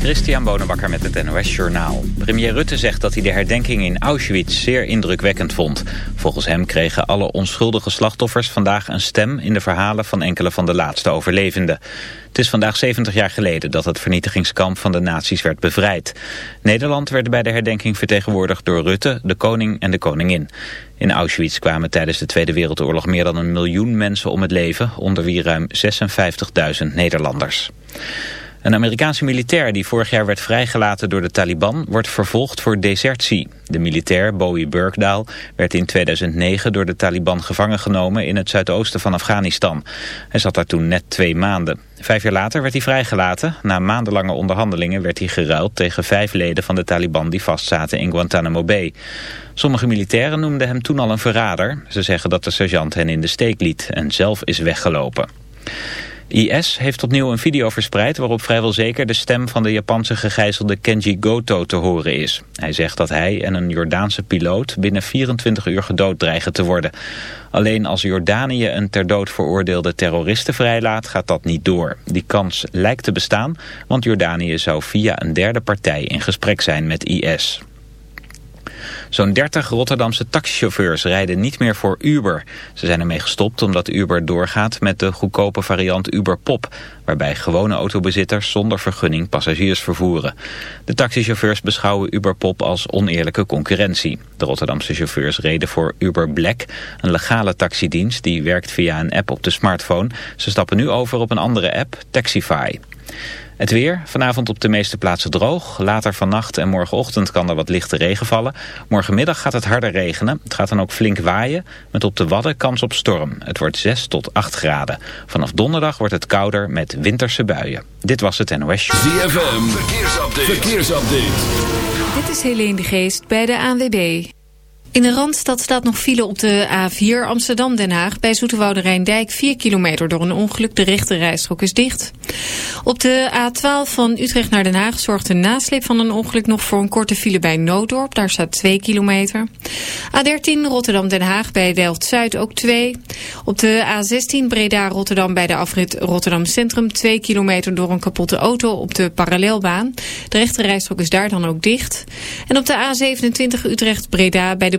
Christian Bonenbakker met het NOS Journaal. Premier Rutte zegt dat hij de herdenking in Auschwitz zeer indrukwekkend vond. Volgens hem kregen alle onschuldige slachtoffers vandaag een stem... in de verhalen van enkele van de laatste overlevenden. Het is vandaag 70 jaar geleden dat het vernietigingskamp van de nazi's werd bevrijd. Nederland werd bij de herdenking vertegenwoordigd door Rutte, de koning en de koningin. In Auschwitz kwamen tijdens de Tweede Wereldoorlog meer dan een miljoen mensen om het leven... onder wie ruim 56.000 Nederlanders. Een Amerikaanse militair die vorig jaar werd vrijgelaten door de Taliban wordt vervolgd voor desertie. De militair Bowie Burkdaal werd in 2009 door de Taliban gevangen genomen in het zuidoosten van Afghanistan. Hij zat daar toen net twee maanden. Vijf jaar later werd hij vrijgelaten. Na maandenlange onderhandelingen werd hij geruild tegen vijf leden van de Taliban die vastzaten in Guantanamo Bay. Sommige militairen noemden hem toen al een verrader. Ze zeggen dat de sergeant hen in de steek liet en zelf is weggelopen. IS heeft opnieuw een video verspreid waarop vrijwel zeker de stem van de Japanse gegijzelde Kenji Goto te horen is. Hij zegt dat hij en een Jordaanse piloot binnen 24 uur gedood dreigen te worden. Alleen als Jordanië een ter dood veroordeelde terroristen vrijlaat gaat dat niet door. Die kans lijkt te bestaan, want Jordanië zou via een derde partij in gesprek zijn met IS. Zo'n 30 Rotterdamse taxichauffeurs rijden niet meer voor Uber. Ze zijn ermee gestopt omdat Uber doorgaat met de goedkope variant Uber Pop... waarbij gewone autobezitters zonder vergunning passagiers vervoeren. De taxichauffeurs beschouwen Uber Pop als oneerlijke concurrentie. De Rotterdamse chauffeurs reden voor Uber Black, een legale taxidienst... die werkt via een app op de smartphone. Ze stappen nu over op een andere app, Taxify. Het weer, vanavond op de meeste plaatsen droog. Later vannacht en morgenochtend kan er wat lichte regen vallen. Morgenmiddag gaat het harder regenen. Het gaat dan ook flink waaien, met op de Wadden kans op storm. Het wordt 6 tot 8 graden. Vanaf donderdag wordt het kouder met winterse buien. Dit was het NOS Show. ZFM, verkeersupdate. verkeersupdate. Dit is Helene de Geest bij de ANWB. In de Randstad staat nog file op de A4 Amsterdam-Den Haag... bij Zoeterwoude Rijndijk 4 kilometer door een ongeluk. De rechte rijstrook is dicht. Op de A12 van Utrecht naar Den Haag zorgt de nasleep van een ongeluk... nog voor een korte file bij Nooddorp. Daar staat 2 kilometer. A13 Rotterdam-Den Haag bij Delft-Zuid ook 2. Op de A16 Breda-Rotterdam bij de afrit Rotterdam Centrum... 2 kilometer door een kapotte auto op de parallelbaan. De rechte rijstrook is daar dan ook dicht. En op de A27 Utrecht-Breda bij de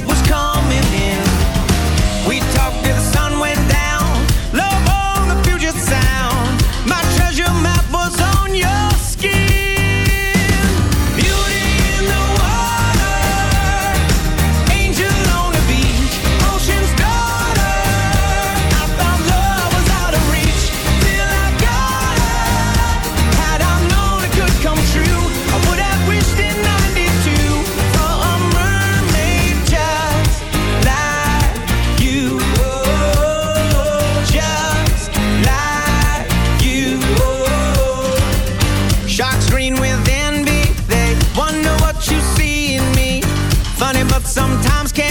sometimes can't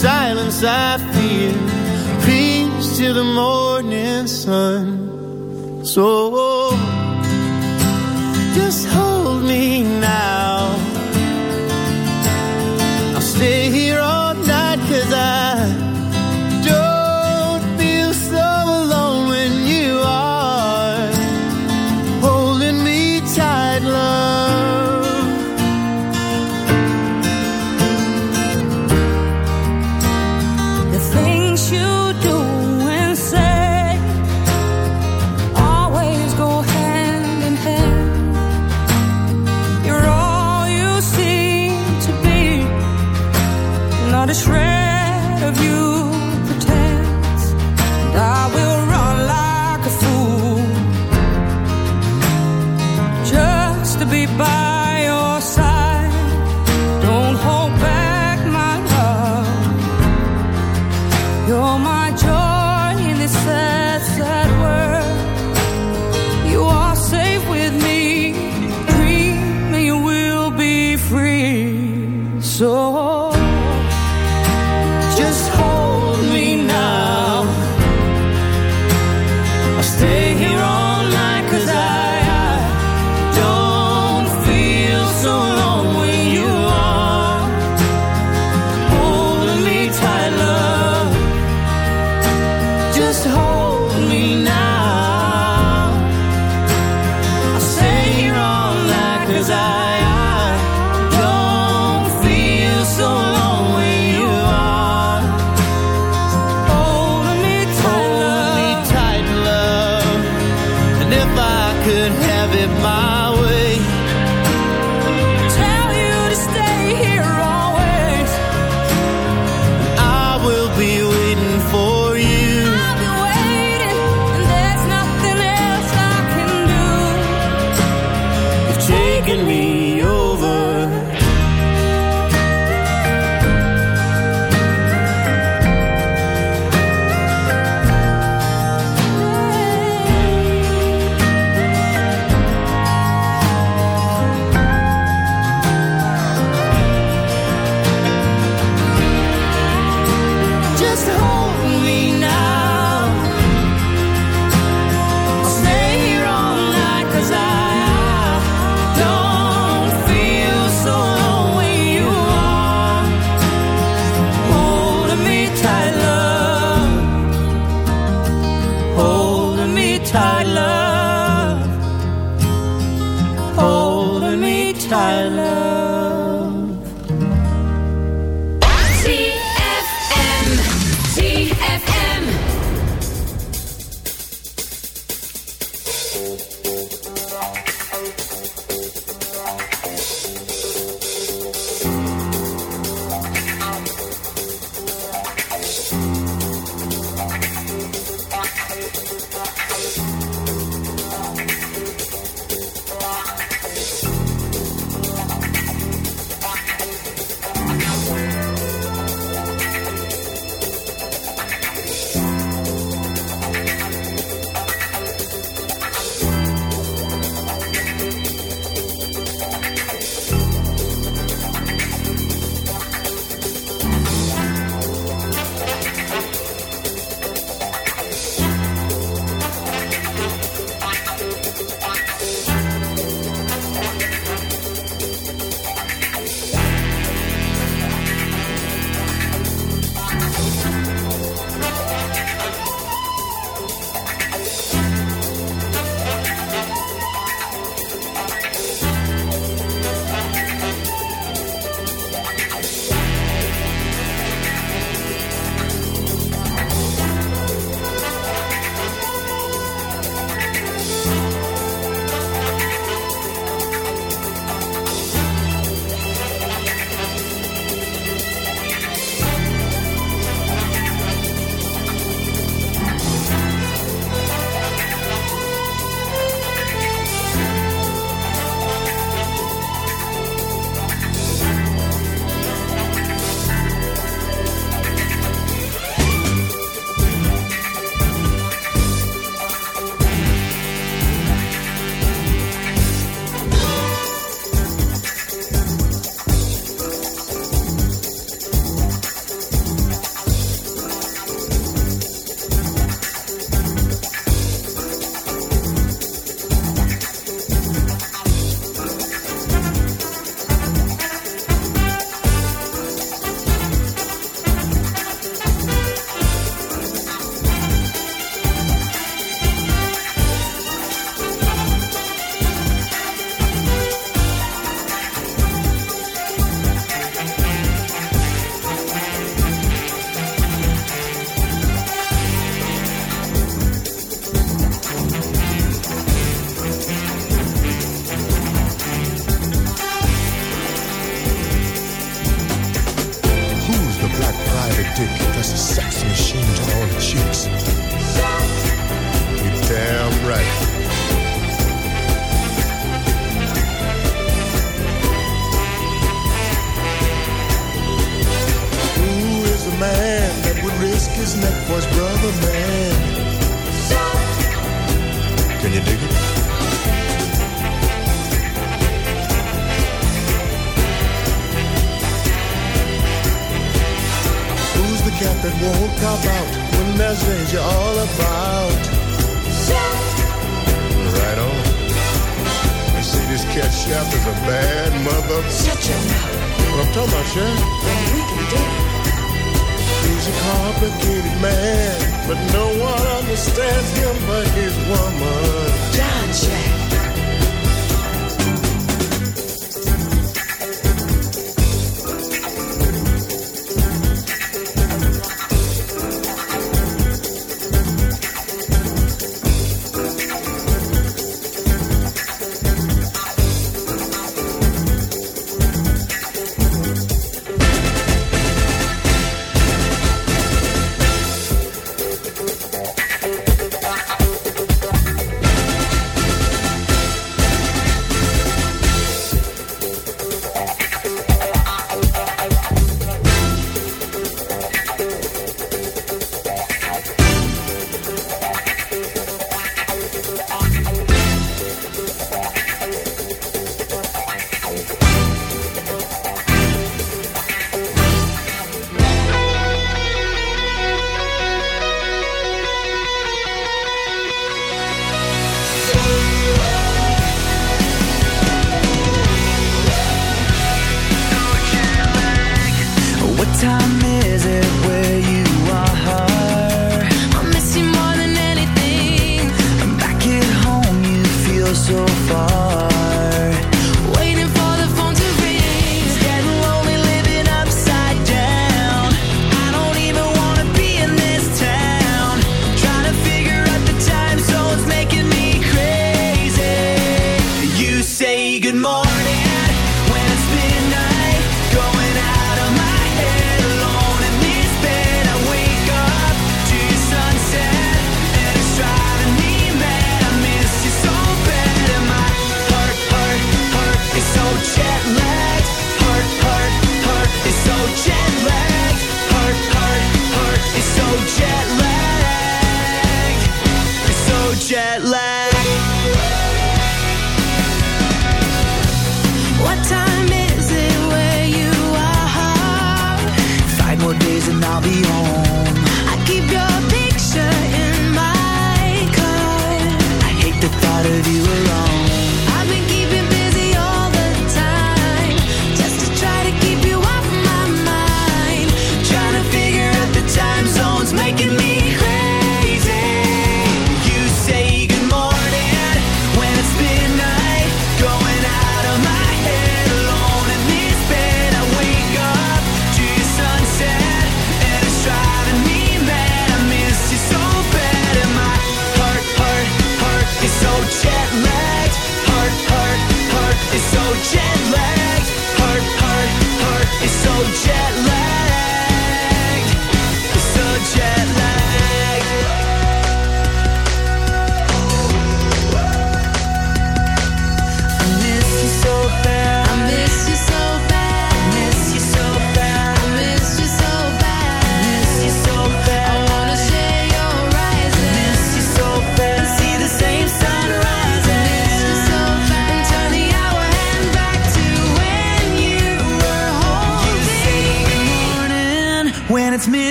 silence I fear. Peace till the morning sun. So.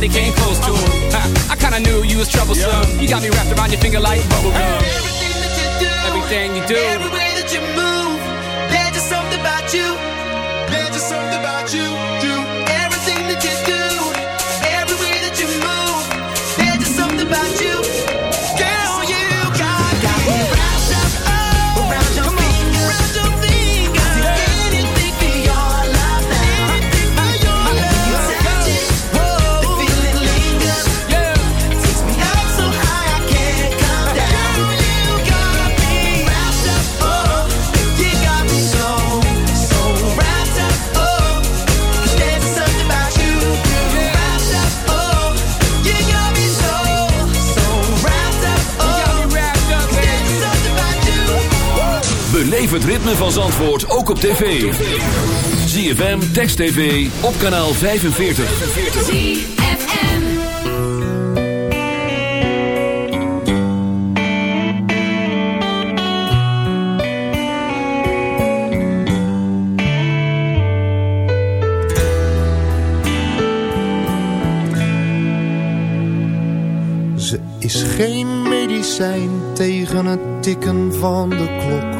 They can't cope. ritme van Zandvoort ook op tv. ZFM, Text TV, op kanaal 45. Ze is geen medicijn tegen het tikken van de klok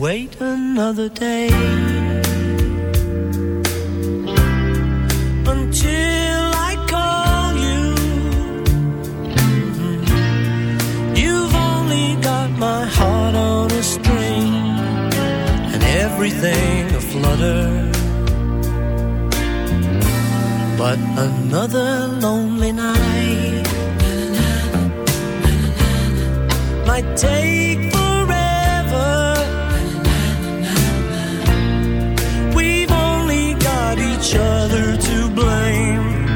Wait another day until I call you. Mm-hmm. You've only got my heart on a string and everything aflutter. But another lonely night might take each other to blame.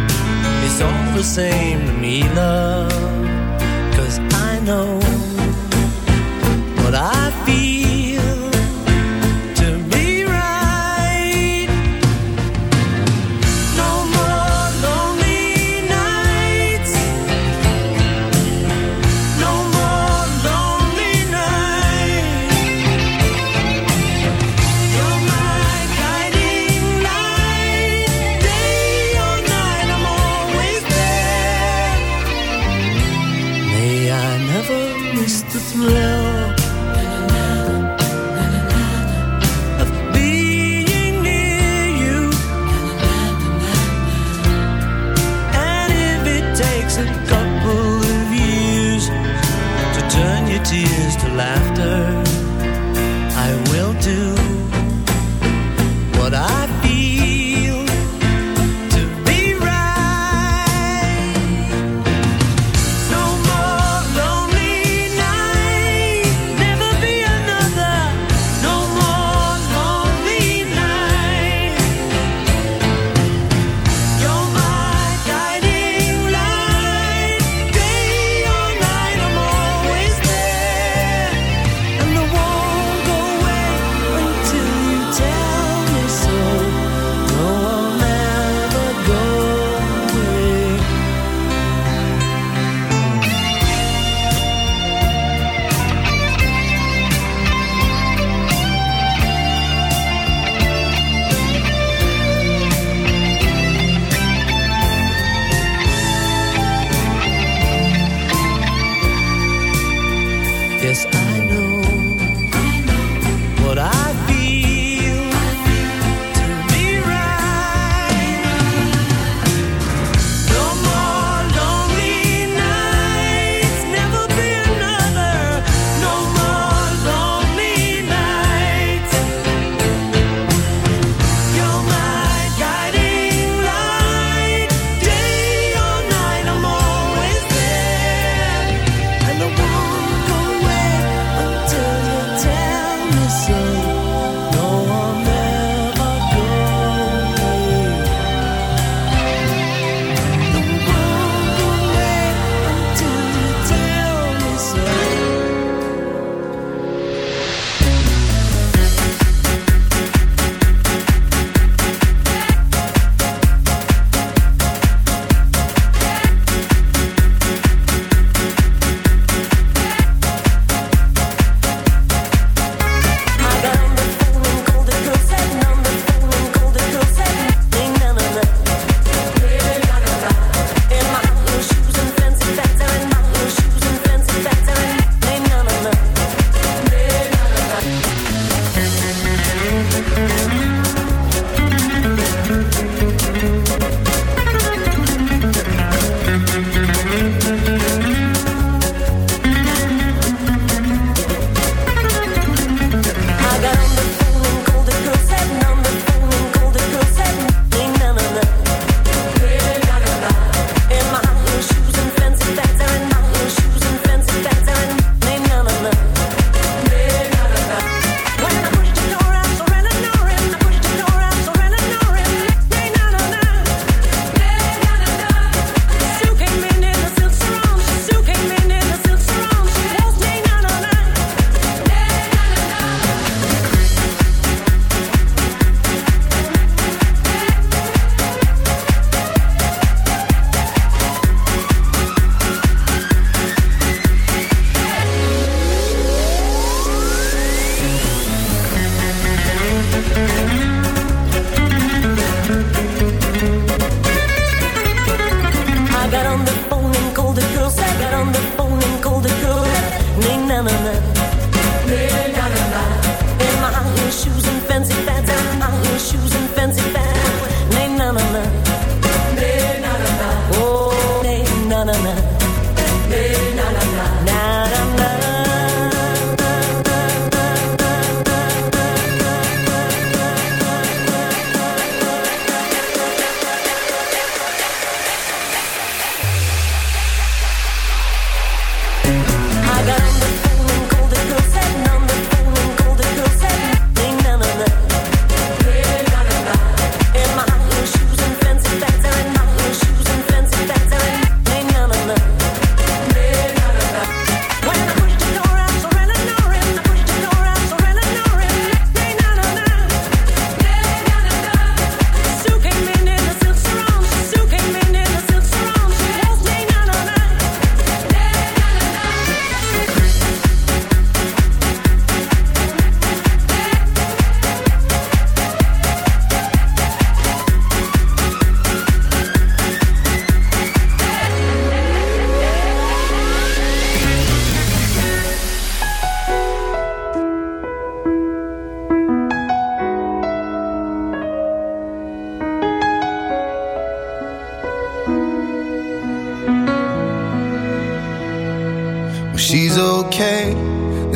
It's all the same to me, love.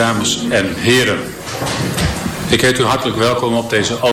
Dames en heren. Ik heet u hartelijk welkom op deze